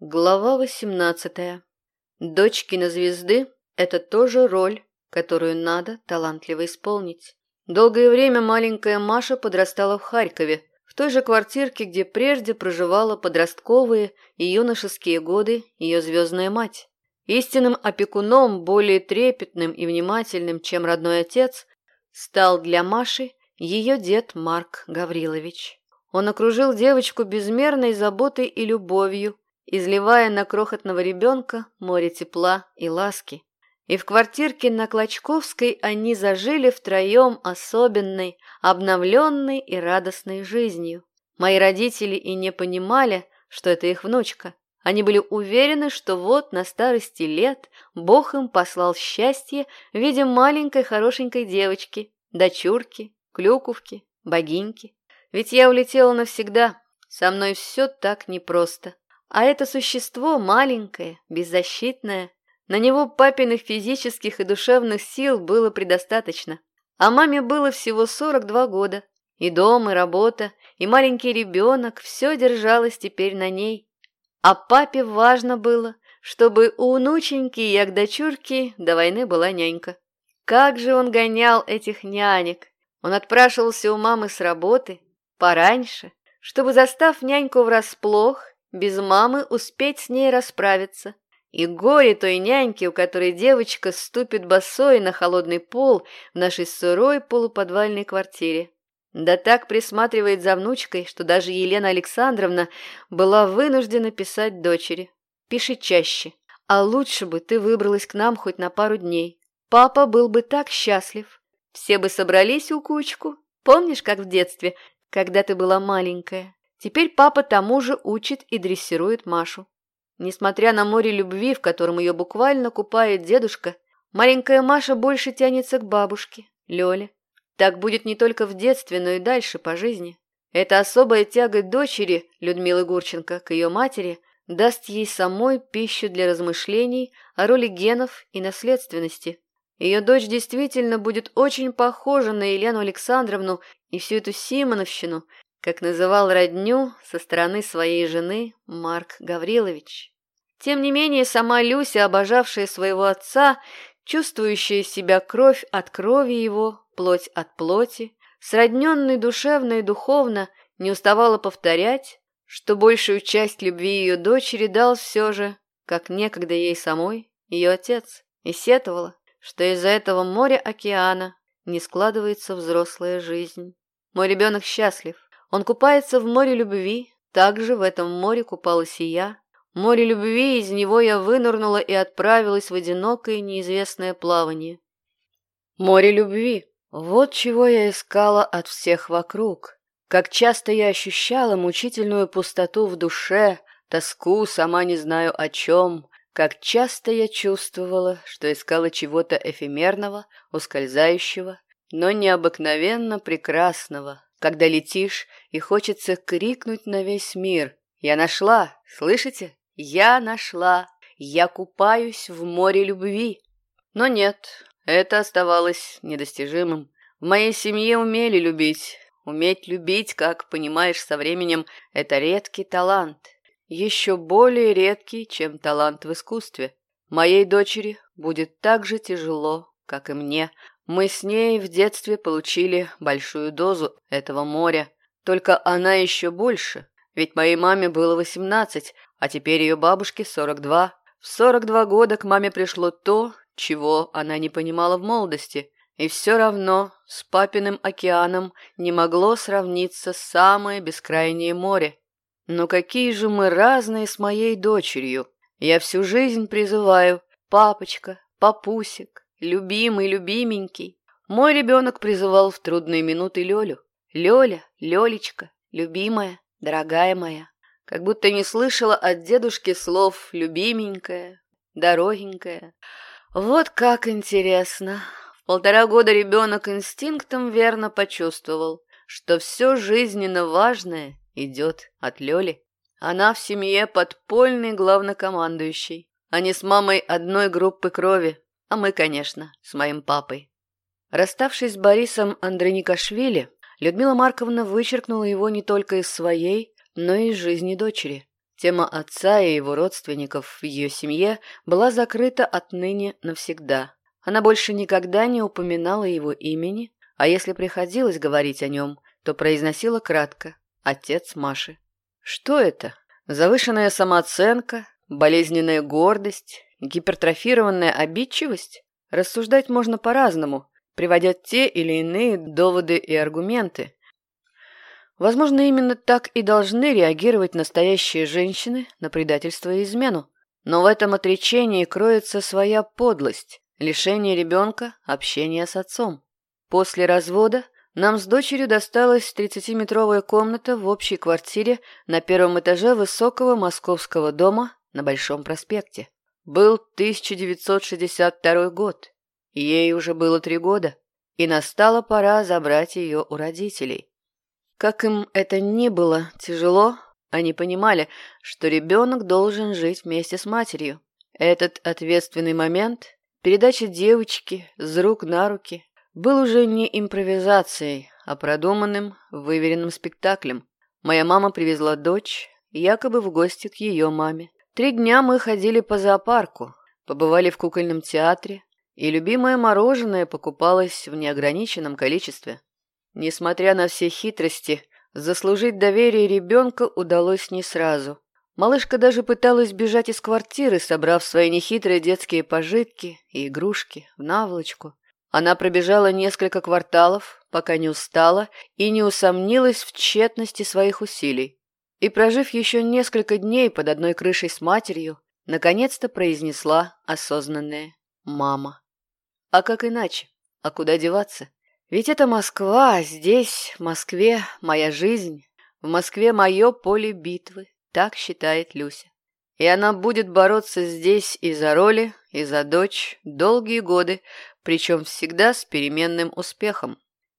Глава 18. Дочкина звезды – это тоже роль, которую надо талантливо исполнить. Долгое время маленькая Маша подрастала в Харькове, в той же квартирке, где прежде проживала подростковые и юношеские годы ее звездная мать. Истинным опекуном, более трепетным и внимательным, чем родной отец, стал для Маши ее дед Марк Гаврилович. Он окружил девочку безмерной заботой и любовью, изливая на крохотного ребенка море тепла и ласки. И в квартирке на Клочковской они зажили втроем особенной, обновленной и радостной жизнью. Мои родители и не понимали, что это их внучка. Они были уверены, что вот на старости лет Бог им послал счастье в виде маленькой хорошенькой девочки, дочурки, клюковки, богиньки. Ведь я улетела навсегда, со мной все так непросто. А это существо маленькое, беззащитное. На него папиных физических и душевных сил было предостаточно. А маме было всего 42 года. И дом, и работа, и маленький ребенок – все держалось теперь на ней. А папе важно было, чтобы у внученьки и дочурки до войны была нянька. Как же он гонял этих нянек! Он отпрашивался у мамы с работы пораньше, чтобы, застав няньку врасплох, без мамы успеть с ней расправиться. И горе той няньки, у которой девочка ступит босой на холодный пол в нашей сырой полуподвальной квартире. Да так присматривает за внучкой, что даже Елена Александровна была вынуждена писать дочери. Пиши чаще. А лучше бы ты выбралась к нам хоть на пару дней. Папа был бы так счастлив. Все бы собрались у кучку. Помнишь, как в детстве, когда ты была маленькая? Теперь папа тому же учит и дрессирует Машу. Несмотря на море любви, в котором ее буквально купает дедушка, маленькая Маша больше тянется к бабушке, Лёле. Так будет не только в детстве, но и дальше по жизни. Эта особая тяга дочери Людмилы Гурченко к ее матери даст ей самой пищу для размышлений о роли генов и наследственности. Ее дочь действительно будет очень похожа на Елену Александровну и всю эту Симоновщину, как называл родню со стороны своей жены Марк Гаврилович. Тем не менее, сама Люся, обожавшая своего отца, чувствующая себя кровь от крови его, плоть от плоти, сродненной душевно и духовно, не уставала повторять, что большую часть любви ее дочери дал все же, как некогда ей самой, ее отец, и сетовала, что из-за этого моря-океана не складывается взрослая жизнь. Мой ребенок счастлив, он купается в море любви, также в этом море купалась и я. Море любви, из него я вынырнула и отправилась в одинокое неизвестное плавание. Море любви. Вот чего я искала от всех вокруг. Как часто я ощущала мучительную пустоту в душе, тоску, сама не знаю о чем. Как часто я чувствовала, что искала чего-то эфемерного, ускользающего, но необыкновенно прекрасного, когда летишь и хочется крикнуть на весь мир. «Я нашла! Слышите? Я нашла! Я купаюсь в море любви!» Но нет, это оставалось недостижимым. В моей семье умели любить. Уметь любить, как понимаешь со временем, это редкий талант. Еще более редкий, чем талант в искусстве. Моей дочери будет так же тяжело, как и мне, мы с ней в детстве получили большую дозу этого моря. Только она еще больше, ведь моей маме было восемнадцать, а теперь ее бабушке сорок два. В сорок два года к маме пришло то, чего она не понимала в молодости, и все равно с папиным океаном не могло сравниться самое бескрайнее море. Но какие же мы разные с моей дочерью. Я всю жизнь призываю «папочка», «папусик», Любимый, любименький. Мой ребенок призывал в трудные минуты Лёлю. Лёля, Лёлечка, любимая, дорогая моя. Как будто не слышала от дедушки слов «любименькая», «дорогенькая». Вот как интересно. В полтора года ребенок инстинктом верно почувствовал, что все жизненно важное идет от Лёли. Она в семье подпольный главнокомандующий, а не с мамой одной группы крови, а мы, конечно, с моим папой. Расставшись с Борисом Андроникашвили, Людмила Марковна вычеркнула его не только из своей, но и из жизни дочери. Тема отца и его родственников в ее семье была закрыта отныне навсегда. Она больше никогда не упоминала его имени, а если приходилось говорить о нем, то произносила кратко «отец Маши». Что это? Завышенная самооценка, болезненная гордость, гипертрофированная обидчивость? Рассуждать можно по-разному, приводя те или иные доводы и аргументы, Возможно, именно так и должны реагировать настоящие женщины на предательство и измену. Но в этом отречении кроется своя подлость, лишение ребенка общения с отцом. После развода нам с дочерью досталась 30-метровая комната в общей квартире на первом этаже высокого московского дома на Большом проспекте. Был 1962 год, ей уже было три года, и настала пора забрать ее у родителей. Как им это ни было тяжело, они понимали, что ребенок должен жить вместе с матерью. Этот ответственный момент, передача девочки с рук на руки, был уже не импровизацией, а продуманным, выверенным спектаклем. Моя мама привезла дочь, якобы в гости к ее маме. Три дня мы ходили по зоопарку, побывали в кукольном театре, и любимое мороженое покупалось в неограниченном количестве. Несмотря на все хитрости, заслужить доверие ребенка удалось не сразу. Малышка даже пыталась бежать из квартиры, собрав свои нехитрые детские пожитки и игрушки в наволочку. Она пробежала несколько кварталов, пока не устала и не усомнилась в тщетности своих усилий. И, прожив еще несколько дней под одной крышей с матерью, наконец-то произнесла осознанное «мама». А как иначе? А куда деваться? Ведь это Москва, здесь, в Москве, моя жизнь, в Москве мое поле битвы, так считает Люся. И она будет бороться здесь и за роли, и за дочь долгие годы, причем всегда с переменным успехом.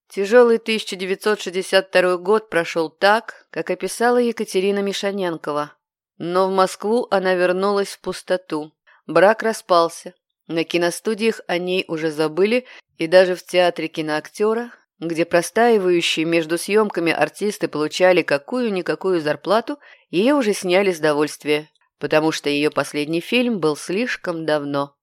Тяжелый 1962 год прошел так, как описала Екатерина Мишаненкова. Но в Москву она вернулась в пустоту. Брак распался. На киностудиях о ней уже забыли и даже в театре киноактера, где простаивающие между съемками артисты получали какую-никакую зарплату, ее уже сняли с довольствия, потому что ее последний фильм был слишком давно.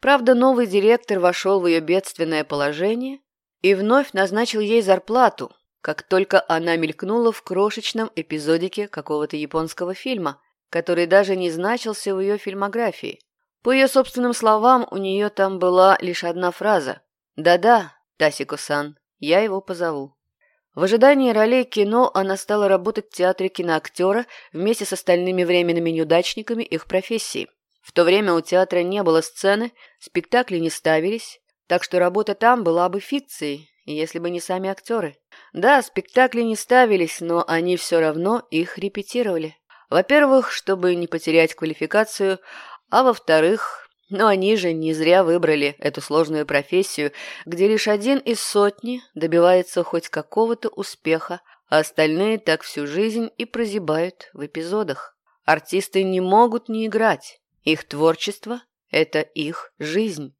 Правда, новый директор вошел в ее бедственное положение и вновь назначил ей зарплату, как только она мелькнула в крошечном эпизодике какого-то японского фильма, который даже не значился в ее фильмографии. По ее собственным словам, у нее там была лишь одна фраза «Да-да, Тасико-сан, я его позову». В ожидании ролей кино она стала работать в театре киноактера вместе с остальными временными неудачниками их профессии. В то время у театра не было сцены, спектакли не ставились, так что работа там была бы фикцией, если бы не сами актеры. Да, спектакли не ставились, но они все равно их репетировали. Во-первых, чтобы не потерять квалификацию, а во-вторых, но они же не зря выбрали эту сложную профессию, где лишь один из сотни добивается хоть какого-то успеха, а остальные так всю жизнь и прозябают в эпизодах. Артисты не могут не играть. Их творчество – это их жизнь.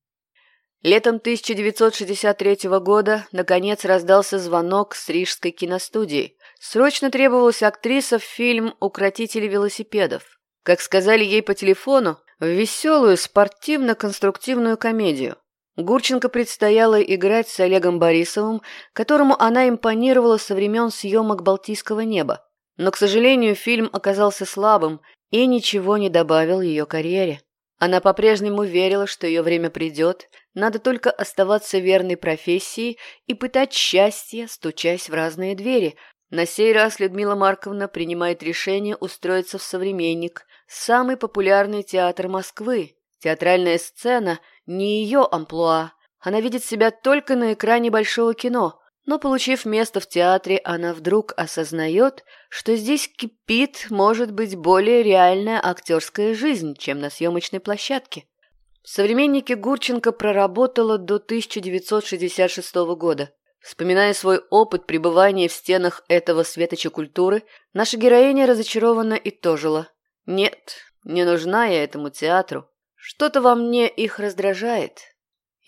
Летом 1963 года наконец раздался звонок с Рижской киностудии. Срочно требовалась актриса в фильм «Укротители велосипедов». Как сказали ей по телефону, в веселую, спортивно-конструктивную комедию. Гурченко предстояло играть с Олегом Борисовым, которому она импонировала со времен съемок «Балтийского неба». Но, к сожалению, фильм оказался слабым и ничего не добавил ее карьере. Она по-прежнему верила, что ее время придет, надо только оставаться верной профессии и пытать счастье, стучась в разные двери. На сей раз Людмила Марковна принимает решение устроиться в «Современник», самый популярный театр Москвы. Театральная сцена не ее амплуа. Она видит себя только на экране большого кино. Но, получив место в театре, она вдруг осознает, что здесь кипит, может быть, более реальная актерская жизнь, чем на съемочной площадке. В «Современнике» Гурченко проработала до 1966 года. Вспоминая свой опыт пребывания в стенах этого светоча культуры, наша героиня разочарованно и тожила. Нет, не нужна я этому театру. Что-то во мне их раздражает.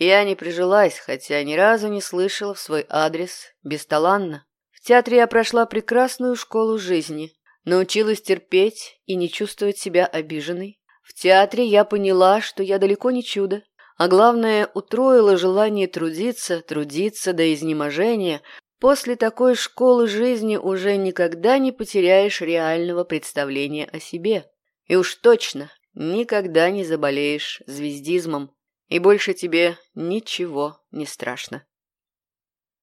Я не прижилась, хотя ни разу не слышала в свой адрес бесталанно. В театре я прошла прекрасную школу жизни. научилась терпеть и не чувствовать себя обиженной. В театре я поняла, что я далеко не чудо, а главное, утроила желание трудиться, трудиться до изнеможения. После такой школы жизни уже никогда не потеряешь реального представления о себе. И уж точно никогда не заболеешь звездизмом, и больше тебе ничего не страшно.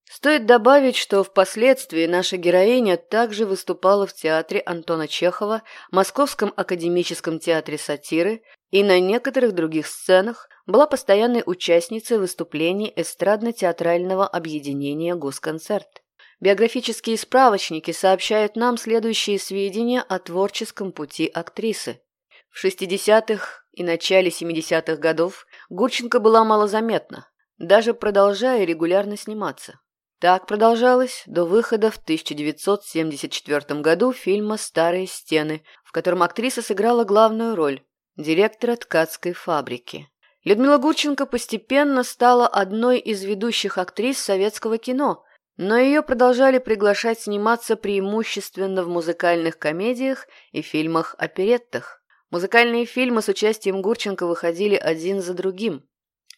Стоит добавить, что впоследствии наша героиня также выступала в театре Антона Чехова, Московском академическом театре сатиры и на некоторых других сценах была постоянной участницей выступлений эстрадно-театрального объединения «Госконцерт». Биографические справочники сообщают нам следующие сведения о творческом пути актрисы. В 60-х и начале 70-х годов Гурченко была малозаметна, даже продолжая регулярно сниматься. Так продолжалось до выхода в 1974 году фильма «Старые стены», в котором актриса сыграла главную роль – директора ткацкой фабрики. Людмила Гурченко постепенно стала одной из ведущих актрис советского кино, но ее продолжали приглашать сниматься преимущественно в музыкальных комедиях и фильмах-опереттах. Музыкальные фильмы с участием Гурченко выходили один за другим.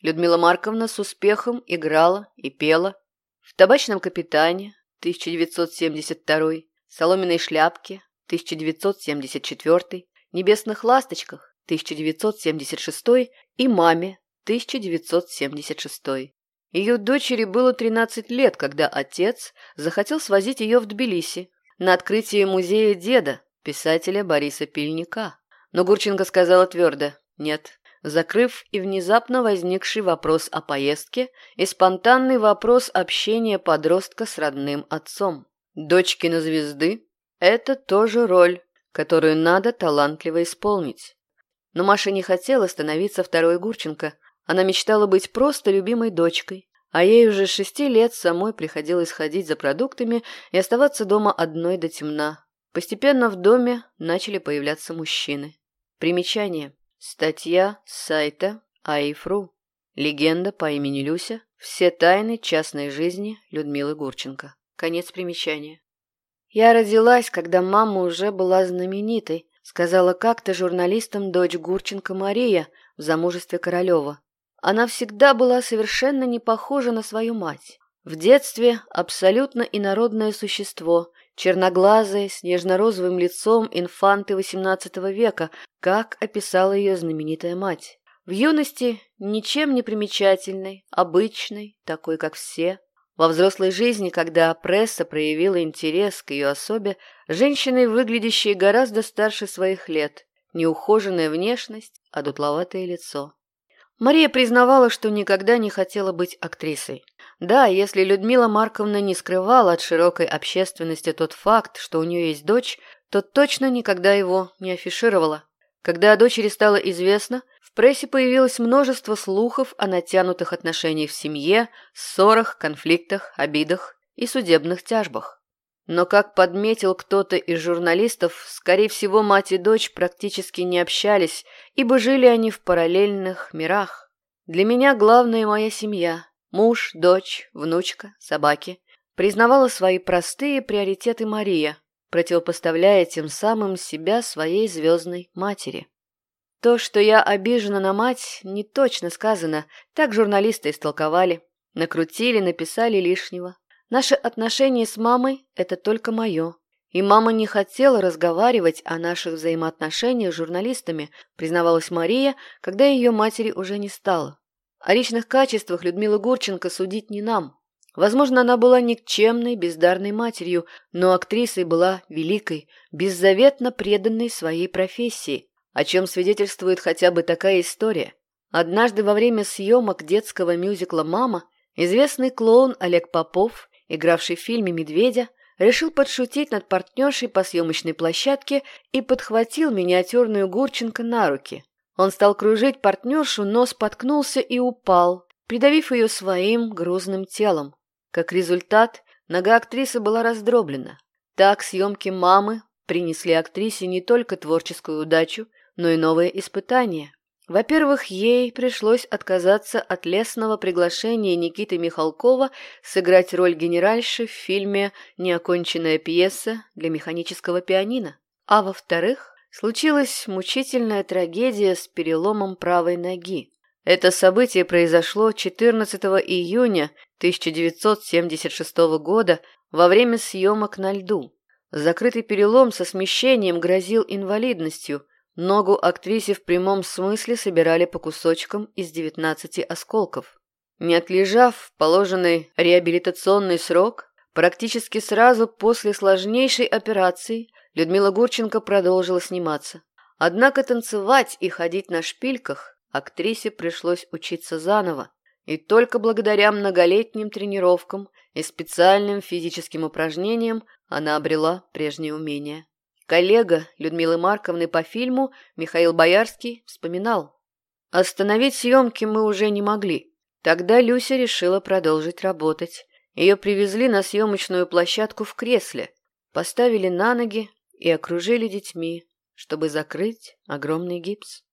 Людмила Марковна с успехом играла и пела в «Табачном капитане» 1972, «Соломенной шляпке» 1974, «Небесных ласточках» 1976 и «Маме» 1976. Ее дочери было 13 лет, когда отец захотел свозить ее в Тбилиси на открытие музея деда, писателя Бориса Пильника. Но Гурченко сказала твердо «нет» закрыв и внезапно возникший вопрос о поездке и спонтанный вопрос общения подростка с родным отцом. Дочкина звезды – это тоже роль, которую надо талантливо исполнить. Но Маша не хотела становиться второй Гурченко. Она мечтала быть просто любимой дочкой, а ей уже шести лет самой приходилось ходить за продуктами и оставаться дома одной до темна. Постепенно в доме начали появляться мужчины. Примечание. Статья с сайта АИФРУ. Легенда по имени Люся. Все тайны частной жизни Людмилы Гурченко. Конец примечания. Я родилась, когда мама уже была знаменитой, сказала как-то журналистам дочь Гурченко Мария в замужестве Королева. Она всегда была совершенно не похожа на свою мать. В детстве абсолютно инородное существо, черноглазая, с нежно-розовым лицом инфанты XVIII века, как описала ее знаменитая мать. В юности ничем не примечательной, обычной, такой, как все. Во взрослой жизни, когда пресса проявила интерес к ее особе, женщиной, выглядящей гораздо старше своих лет, неухоженная внешность, а дутловатое лицо. Мария признавала, что никогда не хотела быть актрисой. Да, если Людмила Марковна не скрывала от широкой общественности тот факт, что у нее есть дочь, то точно никогда его не афишировала. Когда о дочери стало известно, в прессе появилось множество слухов о натянутых отношениях в семье, ссорах, конфликтах, обидах и судебных тяжбах. Но, как подметил кто-то из журналистов, скорее всего, мать и дочь практически не общались, ибо жили они в параллельных мирах. Для меня главная моя семья, Муж, дочь, внучка, собаки. Признавала свои простые приоритеты Мария, противопоставляя тем самым себя своей звездной матери. То, что я обижена на мать, не точно сказано, так журналисты истолковали. Накрутили, написали лишнего. Наши отношения с мамой – это только мое. И мама не хотела разговаривать о наших взаимоотношениях с журналистами, признавалась Мария, когда ее матери уже не стало. О личных качествах Людмилы Гурченко судить не нам. Возможно, она была никчемной, бездарной матерью, но актрисой была великой, беззаветно преданной своей профессии, о чем свидетельствует хотя бы такая история. Однажды во время съемок детского мюзикла «Мама» известный клоун Олег Попов, игравший в фильме «Медведя», решил подшутить над партнершей по съемочной площадке и подхватил миниатюрную Гурченко на руки – он стал кружить партнершу, но споткнулся и упал, придавив ее своим грузным телом. Как результат, нога актрисы была раздроблена. Так съемки «Мамы» принесли актрисе не только творческую удачу, но и новые испытания. Во-первых, ей пришлось отказаться от лесного приглашения Никиты Михалкова сыграть роль генеральши в фильме «Неоконченная пьеса для механического пианино». А во-вторых, случилась мучительная трагедия с переломом правой ноги. Это событие произошло 14 июня 1976 года во время съемок на льду. Закрытый перелом со смещением грозил инвалидностью. Ногу актрисе в прямом смысле собирали по кусочкам из 19 осколков. Не отлежав положенный реабилитационный срок, практически сразу после сложнейшей операции Людмила Гурченко продолжила сниматься. Однако танцевать и ходить на шпильках актрисе пришлось учиться заново. И только благодаря многолетним тренировкам и специальным физическим упражнениям она обрела прежние умения. Коллега Людмилы Марковны по фильму Михаил Боярский вспоминал. Остановить съемки мы уже не могли. Тогда Люся решила продолжить работать. Ее привезли на съемочную площадку в кресле, поставили на ноги и окружили детьми, чтобы закрыть огромный гипс.